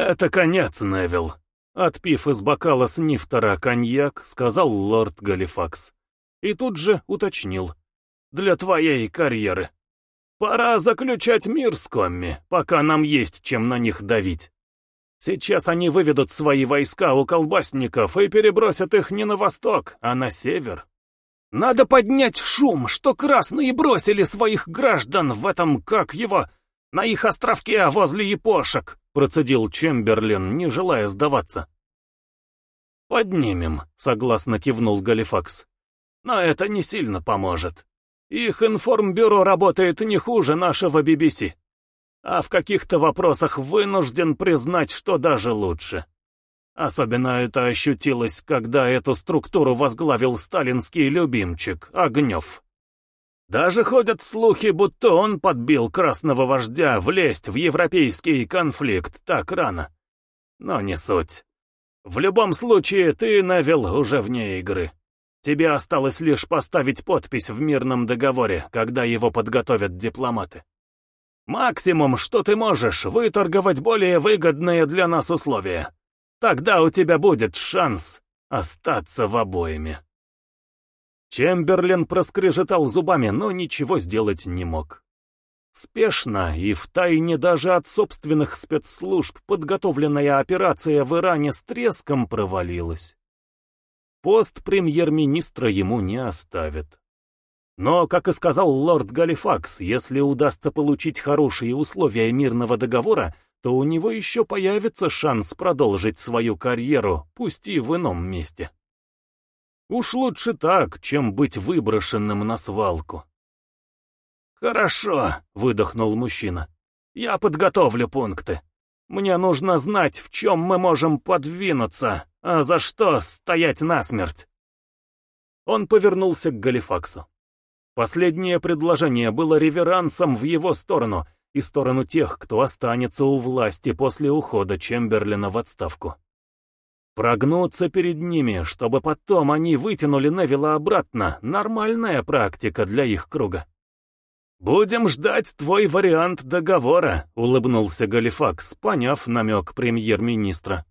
«Это конец, Невил», — отпив из бокала снифтера коньяк, сказал лорд Галифакс. И тут же уточнил. «Для твоей карьеры. Пора заключать мир с Комми, пока нам есть чем на них давить. Сейчас они выведут свои войска у колбасников и перебросят их не на восток, а на север. Надо поднять шум, что красные бросили своих граждан в этом, как его, на их островке возле япошек, процедил Чемберлин, не желая сдаваться. «Поднимем», — согласно кивнул Галифакс. «Но это не сильно поможет. Их информбюро работает не хуже нашего BBC. А в каких-то вопросах вынужден признать, что даже лучше. Особенно это ощутилось, когда эту структуру возглавил сталинский любимчик, Огнев. Даже ходят слухи, будто он подбил красного вождя влезть в европейский конфликт так рано. Но не суть. В любом случае, ты, Невил, уже вне игры. Тебе осталось лишь поставить подпись в мирном договоре, когда его подготовят дипломаты. Максимум, что ты можешь, выторговать более выгодные для нас условия. Тогда у тебя будет шанс остаться в обоими. Чемберлин проскрежетал зубами, но ничего сделать не мог. Спешно и втайне даже от собственных спецслужб подготовленная операция в Иране с треском провалилась. Пост премьер-министра ему не оставят. Но, как и сказал лорд Галифакс, если удастся получить хорошие условия мирного договора, то у него еще появится шанс продолжить свою карьеру, пусть и в ином месте. Уж лучше так, чем быть выброшенным на свалку. «Хорошо», — выдохнул мужчина. «Я подготовлю пункты. Мне нужно знать, в чем мы можем подвинуться, а за что стоять насмерть». Он повернулся к Галифаксу. Последнее предложение было реверансом в его сторону — и сторону тех, кто останется у власти после ухода Чемберлина в отставку. Прогнуться перед ними, чтобы потом они вытянули Невилла обратно, нормальная практика для их круга. «Будем ждать твой вариант договора», — улыбнулся Галифакс, поняв намек премьер-министра.